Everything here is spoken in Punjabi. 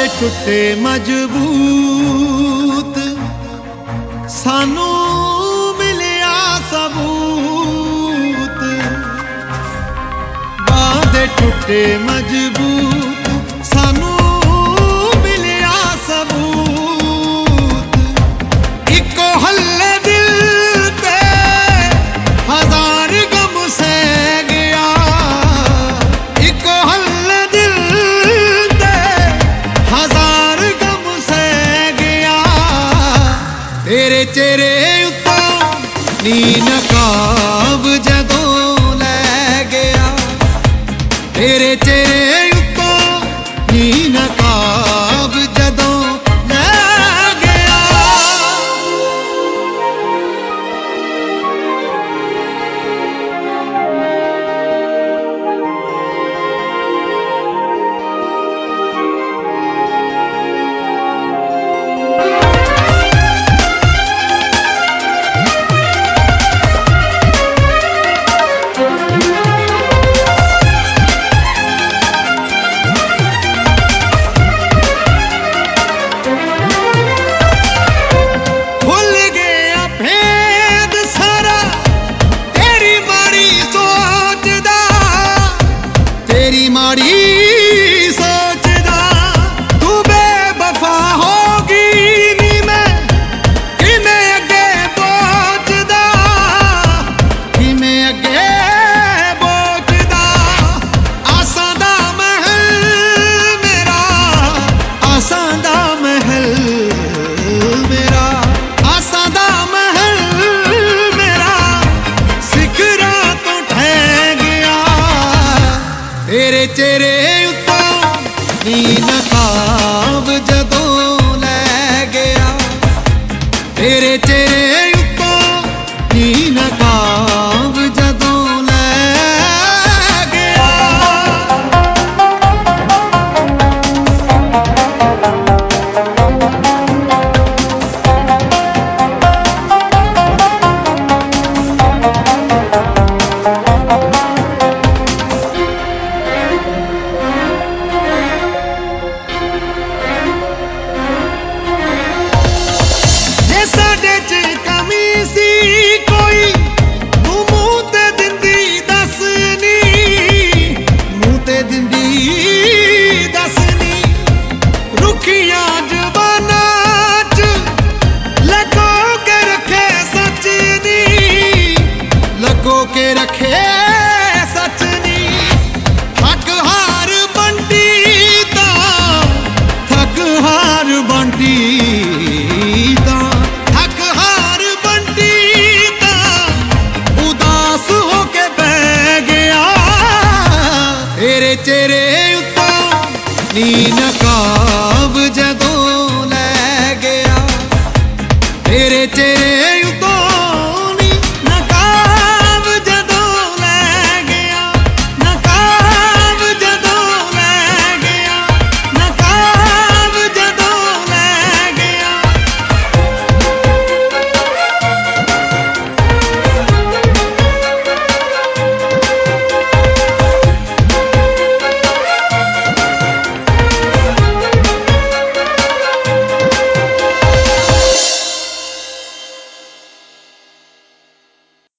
ਦੇ ਟੁੱਟੇ ਮਜ਼ਬੂਤ। ਸਾਨੂੰ ਮਿਲਿਆ ਸਬੂਤ। ਬਾਹ ਦੇ ਟੁੱਟੇ ਮਜ਼ਬੂਤ। ਨਕਾਬ ਜਦੋਂ ਲੈ ਗਿਆ ਤੇਰੇ ਚਿਹਰੇ ਉਤੋਂ ਜਦੋਂ ਲੈ ਗਿਆ ਤੇਰੇ ਚੇ ਚਿਹਰੇ ਉੱਤੋਂ ਨੀ ਨਕਾਬ ਜਦੋਂ ਲੈ ਗਿਆ। ਤੇਰੇ ਚਿਹਰੇ